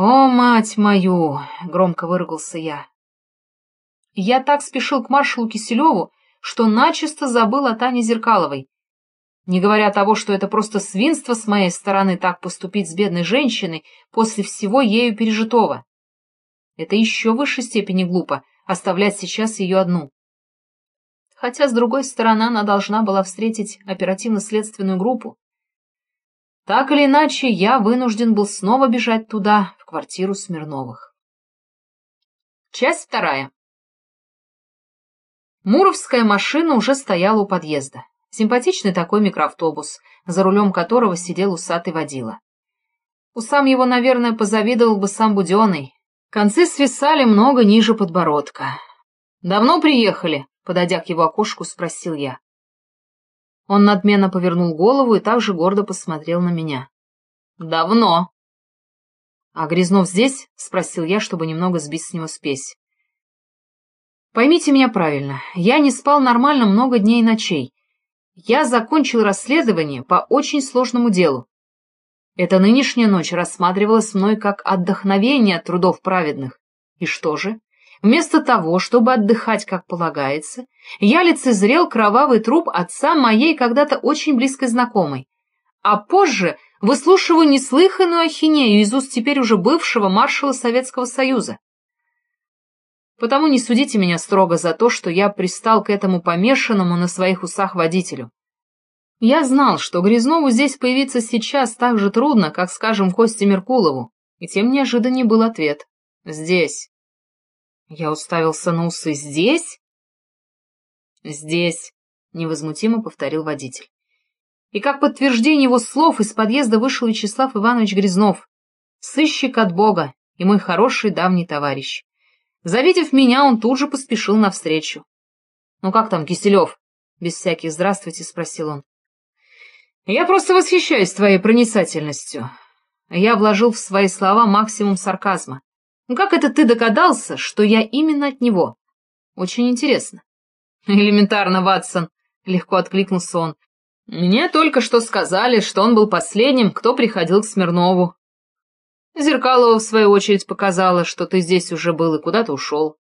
«О, мать мою!» — громко выругался я. Я так спешил к маршалу Киселеву, что начисто забыл о Тане Зеркаловой. Не говоря того, что это просто свинство с моей стороны так поступить с бедной женщиной после всего ею пережитого. Это еще в высшей степени глупо — оставлять сейчас ее одну. Хотя, с другой стороны, она должна была встретить оперативно-следственную группу. Так или иначе, я вынужден был снова бежать туда, квартиру Смирновых. Часть вторая. Муровская машина уже стояла у подъезда. Симпатичный такой микроавтобус, за рулем которого сидел усатый водила. Усам его, наверное, позавидовал бы сам Буденный. Концы свисали много ниже подбородка. «Давно приехали?» — подойдя к его окошку, спросил я. Он надменно повернул голову и также гордо посмотрел на меня. «Давно». «А Грязнов здесь?» — спросил я, чтобы немного сбить с него спесь. «Поймите меня правильно, я не спал нормально много дней и ночей. Я закончил расследование по очень сложному делу. Эта нынешняя ночь рассматривалась мной как отдохновение от трудов праведных. И что же? Вместо того, чтобы отдыхать, как полагается, я лицезрел кровавый труп отца моей когда-то очень близкой знакомой. А позже выслушиваю неслыханную ахинею из уст теперь уже бывшего маршала Советского Союза. Потому не судите меня строго за то, что я пристал к этому помешанному на своих усах водителю. Я знал, что Грязнову здесь появиться сейчас так же трудно, как, скажем, Косте Меркулову, и тем неожиданнее был ответ. «Здесь». Я уставился на усы. «Здесь?» «Здесь», — невозмутимо повторил водитель. И как подтверждение его слов из подъезда вышел Вячеслав Иванович Грязнов, сыщик от Бога и мой хороший давний товарищ. Завидев меня, он тут же поспешил навстречу. «Ну как там, Киселев?» — без всяких «здравствуйте» спросил он. «Я просто восхищаюсь твоей проницательностью». Я вложил в свои слова максимум сарказма. «Ну как это ты догадался, что я именно от него?» «Очень интересно». «Элементарно, Ватсон», — легко откликнулся он. «Мне только что сказали, что он был последним, кто приходил к Смирнову. Зеркалова, в свою очередь, показала, что ты здесь уже был и куда-то ушел.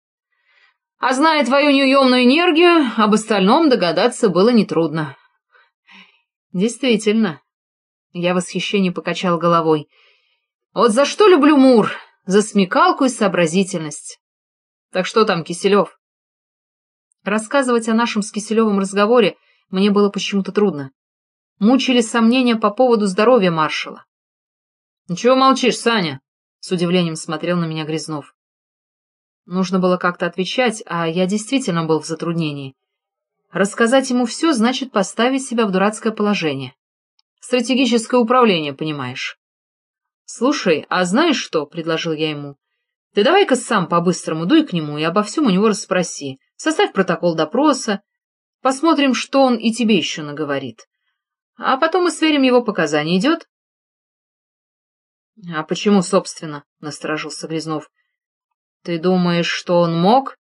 А зная твою неуемную энергию, об остальном догадаться было нетрудно. Действительно. Я в восхищении покачал головой. Вот за что люблю Мур? За смекалку и сообразительность. Так что там, Киселев? Рассказывать о нашем с Киселевым разговоре мне было почему-то трудно. Мучили сомнения по поводу здоровья маршала. — Ничего молчишь, Саня? — с удивлением смотрел на меня Грязнов. Нужно было как-то отвечать, а я действительно был в затруднении. Рассказать ему все значит поставить себя в дурацкое положение. Стратегическое управление, понимаешь. «Слушай, а знаешь что?» — предложил я ему. «Ты давай-ка сам по-быстрому дуй к нему и обо всем у него расспроси. Составь протокол допроса. Посмотрим, что он и тебе еще наговорит. А потом мы сверим его показания. Идет?» «А почему, собственно?» — насторожился Грязнов. «Ты думаешь, что он мог?»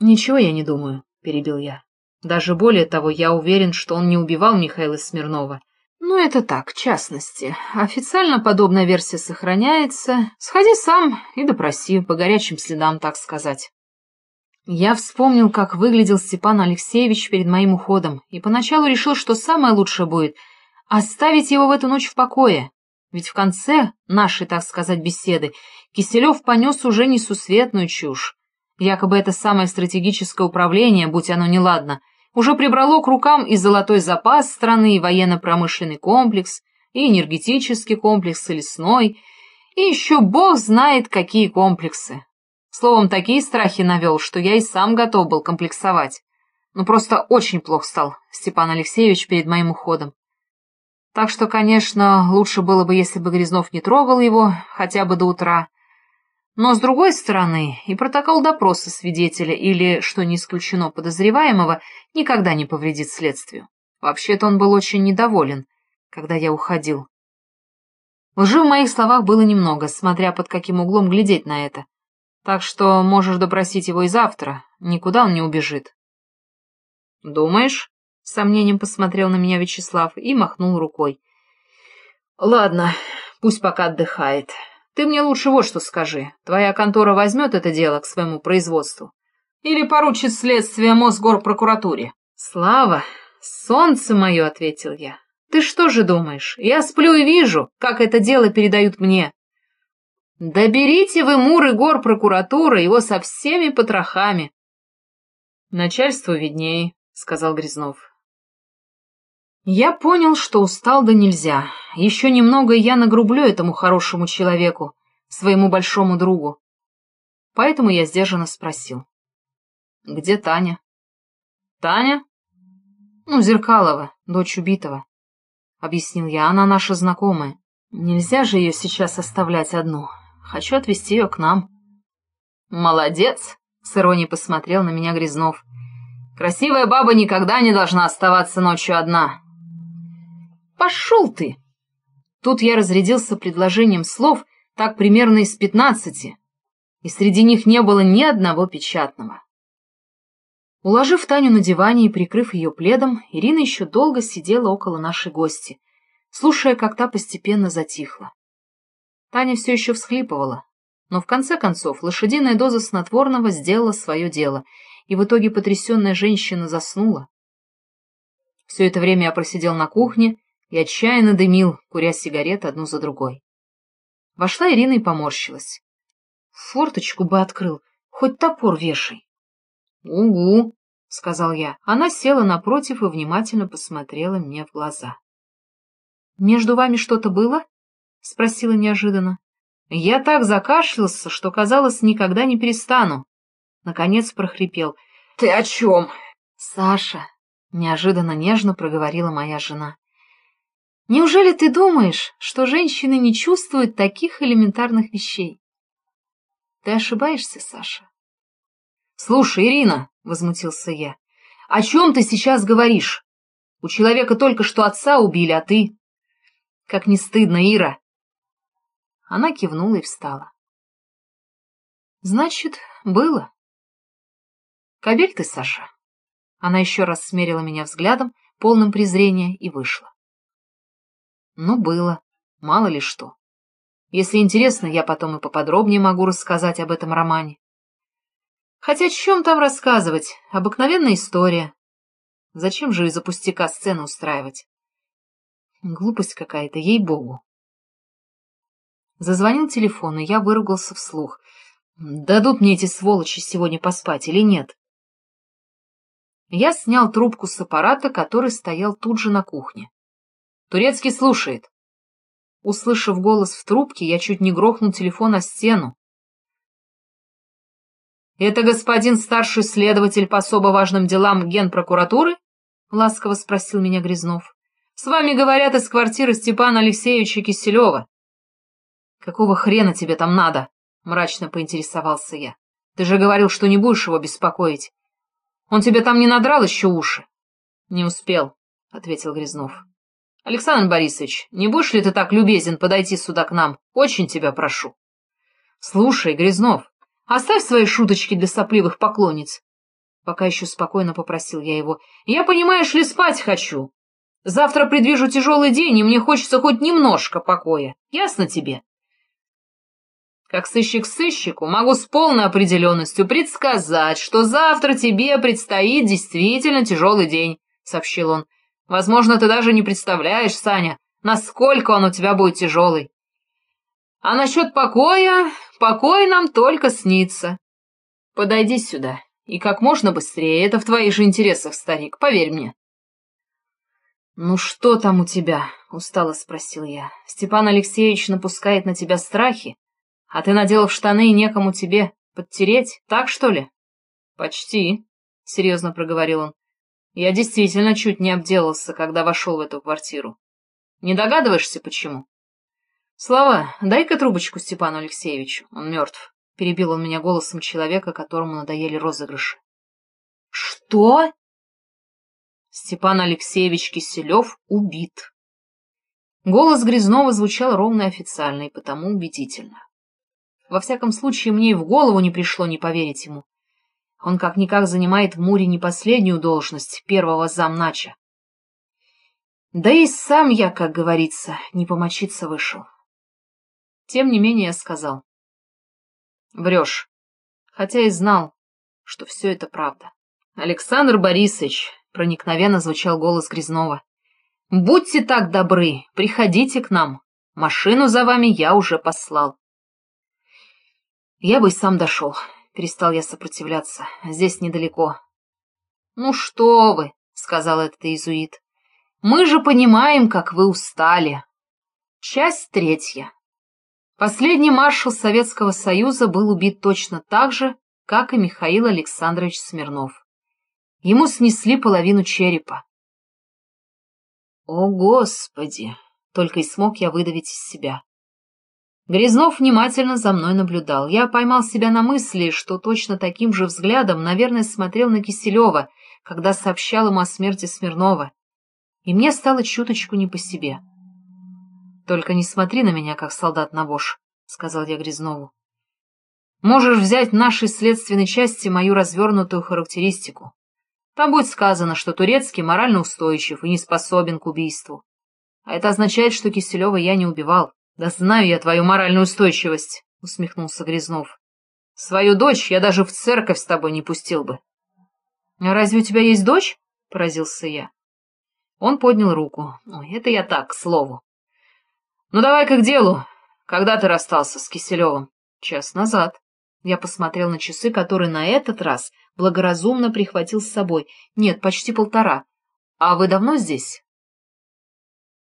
«Ничего я не думаю», — перебил я. Даже более того, я уверен, что он не убивал Михаила Смирнова. Но это так, в частности. Официально подобная версия сохраняется. Сходи сам и допроси, по горячим следам, так сказать. Я вспомнил, как выглядел Степан Алексеевич перед моим уходом, и поначалу решил, что самое лучшее будет — оставить его в эту ночь в покое. Ведь в конце нашей, так сказать, беседы Киселев понес уже несусветную чушь. Якобы это самое стратегическое управление, будь оно неладно — уже прибрало к рукам и золотой запас страны, и военно-промышленный комплекс, и энергетический комплекс, и лесной, и еще бог знает, какие комплексы. Словом, такие страхи навел, что я и сам готов был комплексовать. Ну, просто очень плохо стал Степан Алексеевич перед моим уходом. Так что, конечно, лучше было бы, если бы Грязнов не трогал его хотя бы до утра, но, с другой стороны, и протокол допроса свидетеля или, что не исключено, подозреваемого, никогда не повредит следствию. Вообще-то он был очень недоволен, когда я уходил. Лжи в моих словах было немного, смотря под каким углом глядеть на это. Так что можешь допросить его и завтра, никуда он не убежит. «Думаешь?» — с сомнением посмотрел на меня Вячеслав и махнул рукой. «Ладно, пусть пока отдыхает». Ты мне лучше вот что скажи. Твоя контора возьмет это дело к своему производству? Или поручит следствие Мосгорпрокуратуре? Слава, солнце мое, — ответил я. Ты что же думаешь? Я сплю и вижу, как это дело передают мне. Да вы муры гор прокуратуры, его со всеми потрохами. Начальству виднее, — сказал Грязнов. Я понял, что устал да нельзя. Еще немного, я нагрублю этому хорошему человеку, своему большому другу. Поэтому я сдержанно спросил. — Где Таня? — Таня? — Ну, Зеркалова, дочь убитого, — объяснил я. Она наша знакомая. Нельзя же ее сейчас оставлять одну. Хочу отвезти ее к нам. — Молодец! — с иронией посмотрел на меня Грязнов. — Красивая баба никогда не должна оставаться ночью одна. «Пошел ты!» Тут я разрядился предложением слов так примерно из пятнадцати, и среди них не было ни одного печатного. Уложив Таню на диване и прикрыв ее пледом, Ирина еще долго сидела около нашей гости, слушая, как та постепенно затихла. Таня все еще всхлипывала, но в конце концов лошадиная доза снотворного сделала свое дело, и в итоге потрясенная женщина заснула. Все это время я просидел на кухне, и отчаянно дымил, куря сигареты одну за другой. Вошла Ирина и поморщилась. Форточку бы открыл, хоть топор вешай. — Угу, — сказал я. Она села напротив и внимательно посмотрела мне в глаза. — Между вами что-то было? — спросила неожиданно. Я так закашлялся, что, казалось, никогда не перестану. Наконец прохрипел. — Ты о чем? — Саша, — неожиданно нежно проговорила моя жена. Неужели ты думаешь, что женщины не чувствуют таких элементарных вещей? Ты ошибаешься, Саша. Слушай, Ирина, — возмутился я, — о чем ты сейчас говоришь? У человека только что отца убили, а ты... Как не стыдно, Ира. Она кивнула и встала. Значит, было. Кабель ты, Саша. Она еще раз смерила меня взглядом, полным презрения, и вышла. Ну, было. Мало ли что. Если интересно, я потом и поподробнее могу рассказать об этом романе. Хотя чем там рассказывать? Обыкновенная история. Зачем же из-за пустяка сцену устраивать? Глупость какая-то, ей-богу. Зазвонил телефон, и я выругался вслух. Дадут мне эти сволочи сегодня поспать или нет? Я снял трубку с аппарата, который стоял тут же на кухне. Турецкий слушает. Услышав голос в трубке, я чуть не грохнул телефон о стену. «Это господин старший следователь по особо важным делам генпрокуратуры?» — ласково спросил меня Грязнов. «С вами говорят из квартиры Степана Алексеевича Киселева». «Какого хрена тебе там надо?» — мрачно поинтересовался я. «Ты же говорил, что не будешь его беспокоить. Он тебе там не надрал еще уши?» «Не успел», — ответил Грязнов. — Александр Борисович, не будешь ли ты так любезен подойти сюда к нам? Очень тебя прошу. — Слушай, Грязнов, оставь свои шуточки для сопливых поклонниц. Пока еще спокойно попросил я его. — Я, понимаешь ли, спать хочу. Завтра предвижу тяжелый день, и мне хочется хоть немножко покоя. Ясно тебе? Как сыщик сыщику могу с полной определенностью предсказать, что завтра тебе предстоит действительно тяжелый день, — сообщил он. Возможно, ты даже не представляешь, Саня, насколько он у тебя будет тяжелый. А насчет покоя, покой нам только снится. Подойди сюда, и как можно быстрее, это в твоих же интересах, старик, поверь мне. «Ну что там у тебя?» — устало спросил я. «Степан Алексеевич напускает на тебя страхи, а ты, наделав штаны, и некому тебе подтереть, так что ли?» «Почти», — серьезно проговорил он. Я действительно чуть не обделался, когда вошел в эту квартиру. Не догадываешься, почему? Слава, дай-ка трубочку Степану Алексеевичу, он мертв. Перебил он меня голосом человека, которому надоели розыгрыши. Что? Степан Алексеевич Киселев убит. Голос Грязнова звучал ровно и официально, и потому убедительно. Во всяком случае, мне и в голову не пришло не поверить ему. Он как-никак занимает в Муре не последнюю должность первого замнача. Да и сам я, как говорится, не помочиться вышел. Тем не менее я сказал. Врешь. Хотя и знал, что все это правда. Александр Борисович, проникновенно звучал голос Грязнова. Будьте так добры, приходите к нам. Машину за вами я уже послал. Я бы и сам дошел. Перестал я сопротивляться. Здесь недалеко. Ну что вы, сказал этот иезуит. Мы же понимаем, как вы устали. Часть третья. Последний маршал Советского Союза был убит точно так же, как и Михаил Александрович Смирнов. Ему снесли половину черепа. «О, Господи!» — только и смог я выдавить из себя. Грязнов внимательно за мной наблюдал. Я поймал себя на мысли, что точно таким же взглядом, наверное, смотрел на Киселева, когда сообщал ему о смерти Смирнова. И мне стало чуточку не по себе. «Только не смотри на меня, как солдат на вож», — сказал я Грязнову. «Можешь взять в нашей следственной части мою развернутую характеристику. Там будет сказано, что Турецкий морально устойчив и не способен к убийству. А это означает, что Киселева я не убивал. Да знаю я твою моральную устойчивость», — усмехнулся Грязнов. «Свою дочь я даже в церковь с тобой не пустил бы». «А разве у тебя есть дочь?» — поразился я. Он поднял руку. «Ой, это я так, к слову. «Ну давай-ка к делу. Когда ты расстался с Киселевым?» «Час назад». Я посмотрел на часы, которые на этот раз благоразумно прихватил с собой. Нет, почти полтора. «А вы давно здесь?»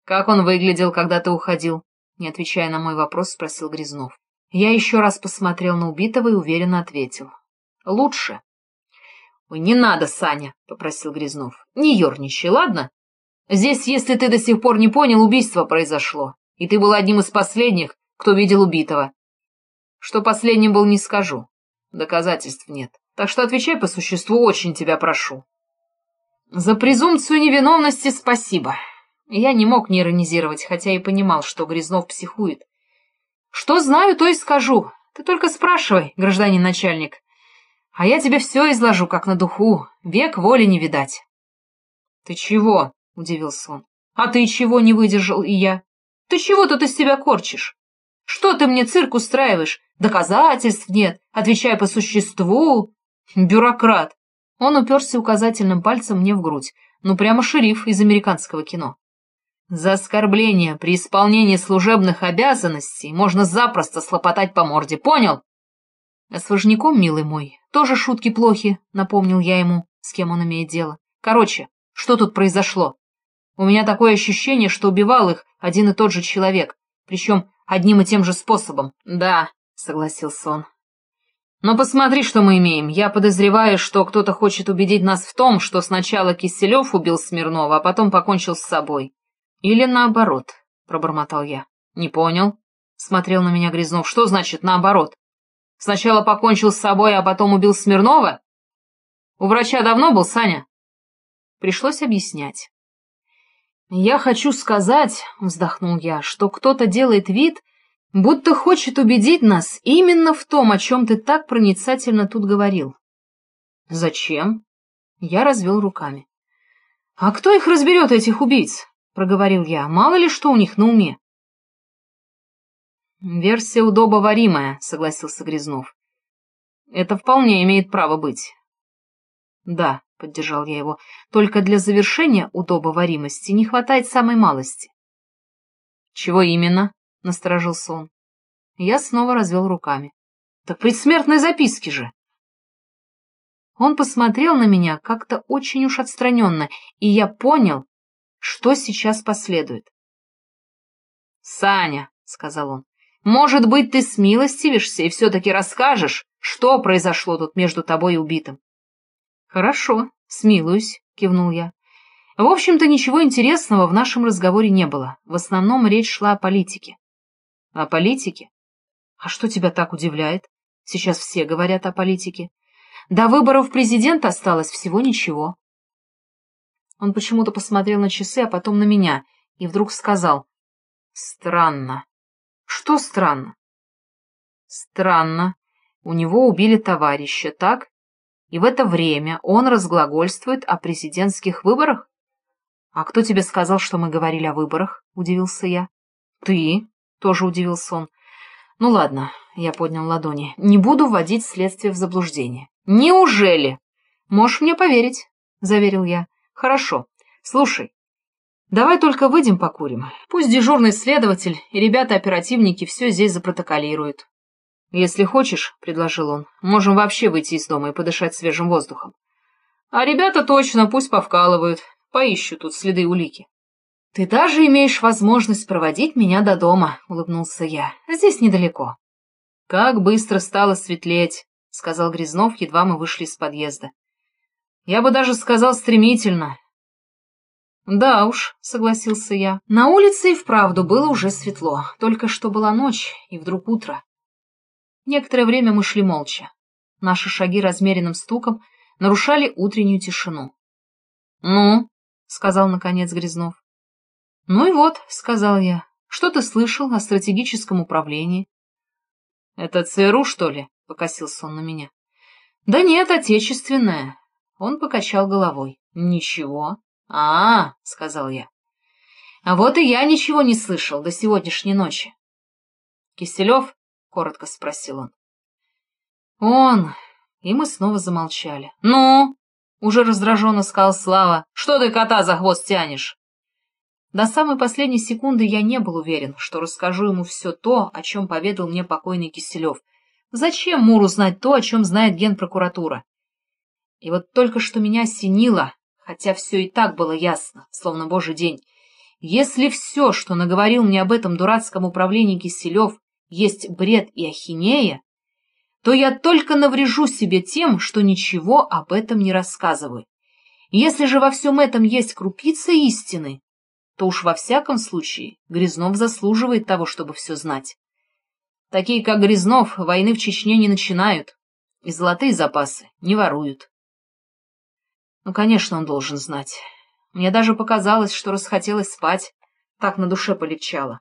«Как он выглядел, когда ты уходил?» Не отвечая на мой вопрос, спросил Грязнов. Я еще раз посмотрел на убитого и уверенно ответил. «Лучше». «Ой, не надо, Саня», — попросил Грязнов. «Не ерничай, ладно? Здесь, если ты до сих пор не понял, убийство произошло и ты был одним из последних, кто видел убитого. Что последним был, не скажу. Доказательств нет. Так что отвечай по существу, очень тебя прошу. За презумпцию невиновности спасибо. Я не мог не иронизировать, хотя и понимал, что Грязнов психует. Что знаю, то и скажу. Ты только спрашивай, гражданин начальник. А я тебе все изложу, как на духу. Век воли не видать. — Ты чего? — удивился он. — А ты чего не выдержал и я? Ты чего тут из себя корчишь? Что ты мне цирк устраиваешь? Доказательств нет. Отвечай по существу. Бюрократ. Он уперся указательным пальцем мне в грудь. Ну, прямо шериф из американского кино. За оскорбление при исполнении служебных обязанностей можно запросто слопотать по морде, понял? А с вожняком, милый мой, тоже шутки плохи, напомнил я ему, с кем он имеет дело. Короче, что тут произошло? У меня такое ощущение, что убивал их один и тот же человек, причем одним и тем же способом. Да, согласился он. Но посмотри, что мы имеем. Я подозреваю, что кто-то хочет убедить нас в том, что сначала Киселев убил Смирнова, а потом покончил с собой. Или наоборот, пробормотал я. Не понял. Смотрел на меня Грязнов. Что значит наоборот? Сначала покончил с собой, а потом убил Смирнова? У врача давно был, Саня? Пришлось объяснять. «Я хочу сказать, — вздохнул я, — что кто-то делает вид, будто хочет убедить нас именно в том, о чем ты так проницательно тут говорил». «Зачем?» Я развел руками. «А кто их разберет, этих убийц?» — проговорил я. «Мало ли что у них на уме». «Версия удобоваримая», — согласился Грязнов. «Это вполне имеет право быть». «Да, — поддержал я его, — только для завершения удобоваримости не хватает самой малости. — Чего именно? — насторожился он. Я снова развел руками. — Так предсмертной записки же! Он посмотрел на меня как-то очень уж отстраненно, и я понял, что сейчас последует. — Саня, — сказал он, — может быть, ты смилостивишься и все-таки расскажешь, что произошло тут между тобой и убитым. «Хорошо, смилуюсь», — кивнул я. В общем-то, ничего интересного в нашем разговоре не было. В основном речь шла о политике. О политике? А что тебя так удивляет? Сейчас все говорят о политике. До выборов президента осталось всего ничего. Он почему-то посмотрел на часы, а потом на меня, и вдруг сказал. Странно. Что странно? Странно. У него убили товарища, так? И в это время он разглагольствует о президентских выборах? — А кто тебе сказал, что мы говорили о выборах? — удивился я. — Ты? — тоже удивился он. Ну ладно, я поднял ладони. Не буду вводить следствие в заблуждение. Неужели? Можешь мне поверить, заверил я. Хорошо. Слушай, давай только выйдем покурим. Пусть дежурный следователь и ребята-оперативники все здесь запротоколируют. Если хочешь, предложил он, можем вообще выйти из дома и подышать свежим воздухом. А ребята точно пусть повкалывают, поищут тут следы улики. «Ты даже имеешь возможность проводить меня до дома», — улыбнулся я. «Здесь недалеко». «Как быстро стало светлеть», — сказал Грязнов, едва мы вышли из подъезда. «Я бы даже сказал стремительно». «Да уж», — согласился я. На улице и вправду было уже светло, только что была ночь, и вдруг утро. Некоторое время мы шли молча. Наши шаги размеренным стуком нарушали утреннюю тишину. «Ну?» — сказал наконец Грязнов. «Ну и вот», — сказал я, — «что ты слышал о стратегическом управлении?» «Это ЦРУ, что ли?» — покосился он на меня. «Да нет, отечественное». Он покачал головой. «Ничего». «А, -а — сказал я. «А вот и я ничего не слышал до сегодняшней ночи». «Киселев?» — коротко спросил он. «Он...» И мы снова замолчали. «Ну?» — уже раздраженно сказал Слава. «Что ты кота за хвост тянешь?» До самой последней секунды я не был уверен, что расскажу ему все то, о чем поведал мне покойный Киселев. Зачем Муру знать то, о чем знает генпрокуратура? И вот только что меня осенило, хотя все и так было ясно, словно божий день. Если все, что наговорил мне об этом дурацком управлении Киселев, есть бред и ахинея, то я только наврежу себе тем, что ничего об этом не рассказываю. Если же во всем этом есть крупица истины, то уж во всяком случае Грязнов заслуживает того, чтобы все знать. Такие, как Грязнов, войны в Чечне не начинают, и золотые запасы не воруют. Ну, конечно, он должен знать. Мне даже показалось, что расхотелось спать, так на душе полегчало.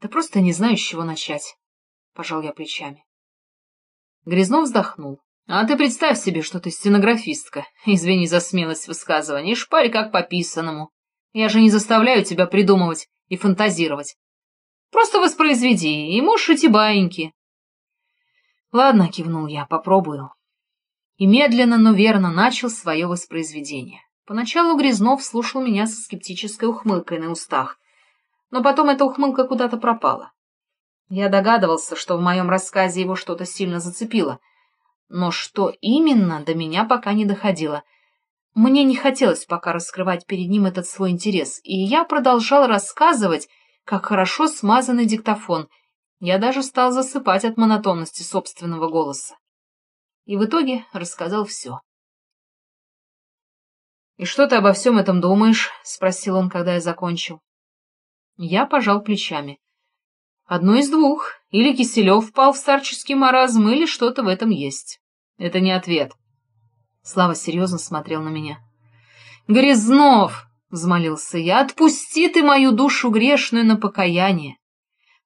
Да просто не знаю, с чего начать, — пожал я плечами. Грязнов вздохнул. А ты представь себе, что ты стенографистка. Извини за смелость высказывания. Шпарь как по писанному. Я же не заставляю тебя придумывать и фантазировать. Просто воспроизведи, и можешь эти баиньки. Ладно, кивнул я, попробую. И медленно, но верно начал свое воспроизведение. Поначалу Грязнов слушал меня со скептической ухмылкой на устах, но потом эта ухмылка куда-то пропала. Я догадывался, что в моем рассказе его что-то сильно зацепило, но что именно, до меня пока не доходило — мне не хотелось пока раскрывать перед ним этот свой интерес, и я продолжал рассказывать, как хорошо смазанный диктофон. Я даже стал засыпать от монотонности собственного голоса. И в итоге рассказал все. «И что ты обо всем этом думаешь?» — спросил он, когда я закончил. Я пожал плечами. «Одно из двух. Или Киселев впал в старческий маразм, или что-то в этом есть. Это не ответ». Слава серьезно смотрел на меня. «Грязнов!» — взмолился я. «Отпусти ты мою душу грешную на покаяние!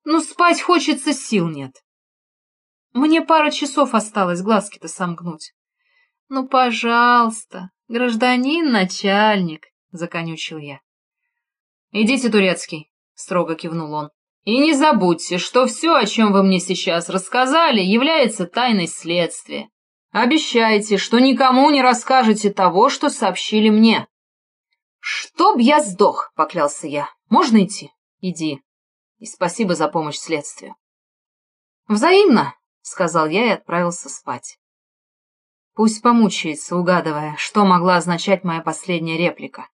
Ну, спать хочется, сил нет. Мне пара часов осталось глазки-то сомкнуть. Ну, пожалуйста, гражданин начальник!» — законючил я. «Идите, Турецкий!» — строго кивнул он. «И не забудьте, что все, о чем вы мне сейчас рассказали, является тайной следствия. Обещайте, что никому не расскажете того, что сообщили мне. Чтоб я сдох, поклялся я. Можно идти? Иди. И спасибо за помощь следствию. Взаимно, сказал я и отправился спать. Пусть помучается, угадывая, что могла означать моя последняя реплика.